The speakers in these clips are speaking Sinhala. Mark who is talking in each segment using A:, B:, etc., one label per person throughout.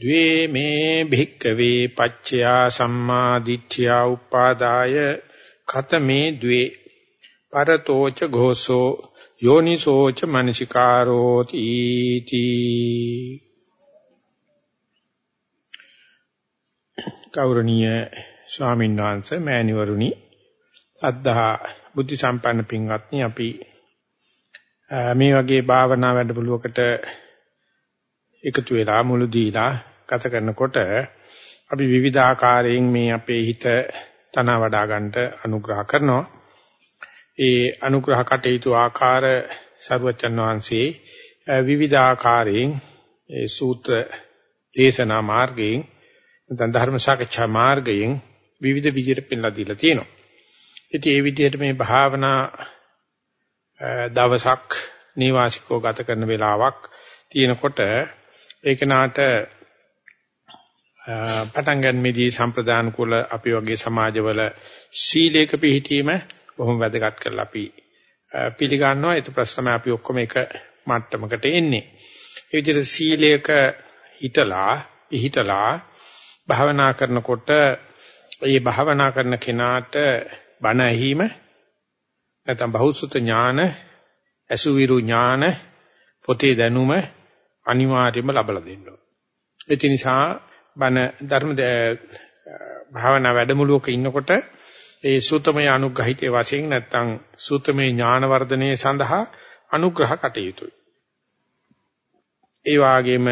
A: ද්වේ මේ භික්කවේ පච්චයා සම්මා දිට්ඨියා උපාදාය ඛතමේ ද්වේ පරතෝච ഘോഷෝ යෝනිසෝච මනසිකාරෝති තී ගෞරවනීය ස්වාමීන් වහන්සේ මෑණිවරුනි අද්දා බුද්ධ සම්පන්න පින්වත්නි අපි මේ වගේ භාවනා වැඩපිළිවෙලකට එකතු වෙලා මුළු දීලා ගත කරනකොට අපි විවිධ ආකාරයෙන් මේ අපේ හිත තන වඩා ගන්නට අනුග්‍රහ කරනවා. ඒ අනුග්‍රහ කටයුතු ආකාර සර්වචන් වහන්සේ විවිධ ආකාරයෙන් ඒ සූත්‍ර දේශනා මාර්ගයෙන් නැත්නම් ධර්ම සාකච්ඡා මාර්ගයෙන් විවිධ විදිහට පෙන්ලා දීලා තියෙනවා. ඉතින් ඒ විදිහට මේ භාවනා දවසක් නිවාසිකව ගත කරන වෙලාවක් තියෙනකොට ඒක නාට පටන් ගන්නෙදී සම්ප්‍රදාන කුල අපි වගේ සමාජවල සීලයක පිළිහිටීම බොහොම වැදගත් කරලා අපි පිළිගන්නවා ඒක ප්‍රශ්නම අපි ඔක්කොම එක මට්ටමකට එන්නේ ඒ විදිහට සීලයක හිටලා පිළිහිටලා භාවනා කරනකොට මේ භාවනා කරන කෙනාට බණ ඇහිම නැත්නම් බහුසුත ඥාන අසුවිරු ඥාන පොතේ දැනුම අනිවාර්යයෙන්ම ලබලා දෙන්න ඕන. ඒ නිසා බණ ධර්ම භාවනා වැඩමුළුවක ඉන්නකොට ඒ සූතමය අනුග්‍රහිතේ වශයෙන් නැත්නම් සූතමේ ඥාන වර්ධනයේ සඳහා අනුග්‍රහ කටයුතුයි. ඒ වගේම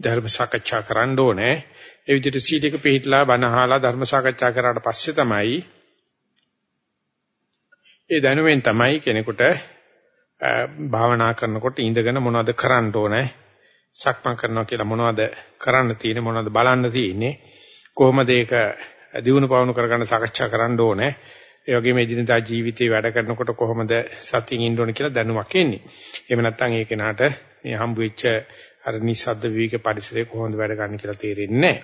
A: ධර්ම සාකච්ඡා කරන්න ඕනේ. ඒ විදිහට සීලයක පිළිහිట్లా බණ අහලා ධර්ම සාකච්ඡා කරාට පස්සේ තමයි ඒ දැනුවෙන් තමයි කෙනෙකුට භාවනා කරනකොට ඉඳගෙන මොනවද කරන්න ඕනේ සක්මන් කරනවා කියලා මොනවද කරන්න තියෙන්නේ මොනවද බලන්න තියෙන්නේ? කොහොමද ඒක දිනු පවණු කරගන්න සාකච්ඡා කරන්න ඕනේ? ඒ වගේම එදිනදා ජීවිතේ වැඩ කරනකොට කොහොමද සතියින් ඉන්න ඕනේ කියලා දැනුමක් එන්නේ. එහෙම නැත්නම් ඒ කෙනාට මේ හම්බ වෙච්ච අර නිස්සද්ද විවේක පරිසරයේ කොහොමද වැඩ ගන්න කියලා තේරෙන්නේ නැහැ.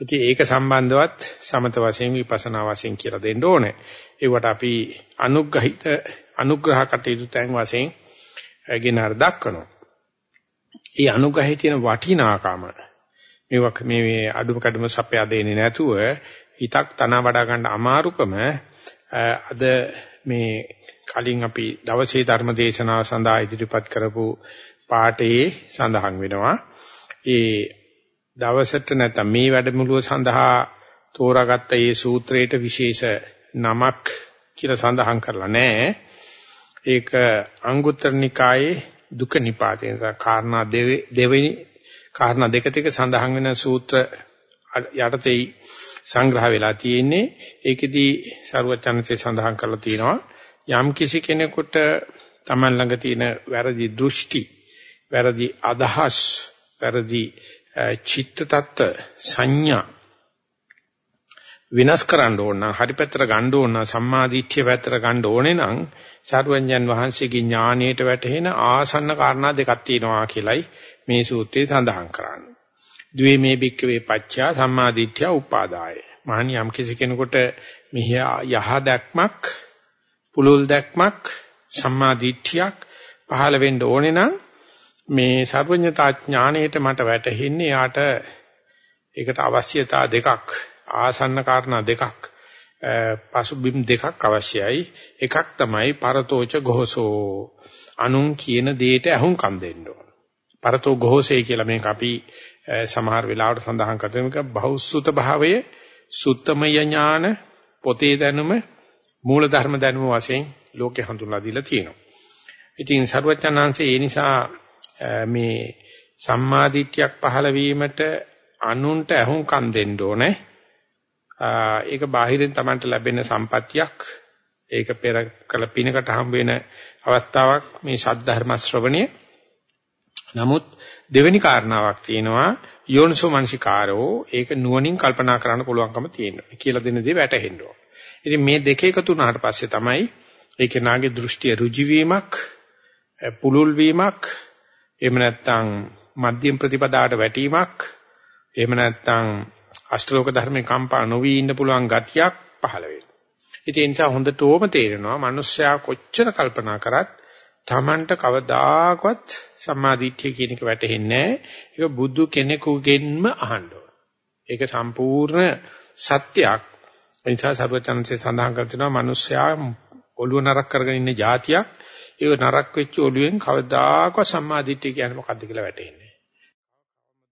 A: ඉතින් ඒක සම්බන්ධවත් සමත වශයෙන් විපස්සනා වශයෙන් කියලා දෙන්න ඕනේ. ඒවට අපි අනුග්‍රහිත අනුග්‍රහ කටයුතු තැන් වශයෙන් ගෙන අර දක්වනවා. ඒ අනුග්‍රහයේ තියෙන වටිනාකම මේවක් මේ අඩුම කඩම සපයා දෙන්නේ නැතුව හිතක් තන වඩා ගන්න අමාරුකම අද මේ කලින් අපි දවසේ ධර්ම දේශනාව සඳහා ඉදිරිපත් කරපු පාඩේ සඳහන් වෙනවා. ඒ දවසට නැත්නම් මේ වැඩමුළුව සඳහා තෝරාගත්ත මේ සූත්‍රයට විශේෂ නමක් කියලා සඳහන් කරලා නැහැ. ඒක අංගුත්තර නිකායේ දුක නිපාතේ නිසා කාරණා දෙවෙනි කාරණා දෙක තික සඳහන් වෙන සූත්‍ර යටතේ සංග්‍රහ වෙලා තියෙන්නේ. ඒකෙදි සරුවචනසේ සඳහන් කරලා තියෙනවා යම් කිසි කෙනෙකුට Taman ළඟ තියෙන වැරදි දෘෂ්ටි, වැරදි අදහස්, වැරදි චිත්ත tatt සංඥා විනාශ කරන්න ඕන නම් හරි පැත්තට ගන්න ඕන නම් සම්මාදිට්ඨිය පැත්තට ගන්න ඕනේ නම් සාරවත්යන් වහන්සේගේ ඥාණයට වැටහෙන ආසන්න කාරණා දෙකක් තියෙනවා කියලයි මේ සූත්‍රයේ සඳහන් කරන්නේ. ද්වේ මේ භික්කවේ පච්චා සම්මාදිට්ඨිය උපාදාය. මහණි යම් කිසි කෙනෙකුට මෙහි යහ දැක්මක් පුලුල් දැක්මක් සම්මාදිට්ඨියක් පහළ වෙන්න ඕනේ නම් මේ සර්වඥතා ඥාණයට මට වැටහෙන්නේ යාට ඒකට අවශ්‍යතා දෙකක් ආසන්න කාරණා දෙකක් පසුබිම් දෙකක් අවශ්‍යයි. එකක් තමයි පරතෝච ගෝසෝ. අනුන් කියන දෙයට අහුම්කම් දෙන්න ඕන. පරතෝ ගෝසේ කියලා මේක අපි සමහර වෙලාවට සඳහන් කරන එක බහුසුත භාවයේ සුත්තමය ඥාන පොතේ දැනුම මූල ධර්ම දැනුම වශයෙන් ලෝකේ හඳුන්ලා දීලා තියෙනවා. ඉතින් සර්වඥාන්සේ ඒ නිසා මේ සම්මාදිට්‍යයක් පහළ වීමට අනුන්ට අහුම්කම් දෙන්න ඕනේ. ඒක බාහිරින් Tamanට ලැබෙන සම්පත්තියක් ඒක පෙර කළ පිනකට හම්බ වෙන අවස්ථාවක් මේ ශාද්ධර්ම ශ්‍රවණය නමුත් දෙවෙනි කාරණාවක් තියෙනවා යෝනිසෝ මනසිකාරෝ ඒක නුවණින් කල්පනා කරන්න පුළුවන්කම තියෙනවා කියලා දෙන දේ වැටහෙන්න ඕන. ඉතින් මේ දෙක එකතු වුණාට පස්සේ තමයි ඒක නාගේ දෘෂ්ටිය ඍජු වීමක් පුලුල් වීමක් එහෙම නැත්නම් මධ්‍යම ප්‍රතිපදාට වැටීමක් එහෙම නැත්නම් අෂ්ටලෝක ධර්මේ කම්පා නොවි ඉන්න පුළුවන් ගතියක් පහළ වෙනවා. ඉතින් ඒ නිසා හොඳටම තේරෙනවා මිනිස්සයා කොච්චර කල්පනා කරත් Tamanට කවදාකවත් සම්මාදිට්ඨිය කියන එක වැටහෙන්නේ නැහැ. ඒක බුදු කෙනෙකුගෙන්ම අහන්න ඕන. ඒක සම්පූර්ණ සත්‍යයක්. ඒ නිසා සර්වචන්සේ සඳහන් කර තිනවා මිනිස්සයා ඔළුව නරක් කරගෙන ඉන්න જાතියක්. ඒක නරක් වෙච්ච ඔළුවෙන් කවදාකවත් සම්මාදිට්ඨිය කියන්නේ මොකද්ද කියලා වැටහෙන්නේ